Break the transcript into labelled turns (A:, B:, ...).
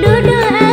A: do do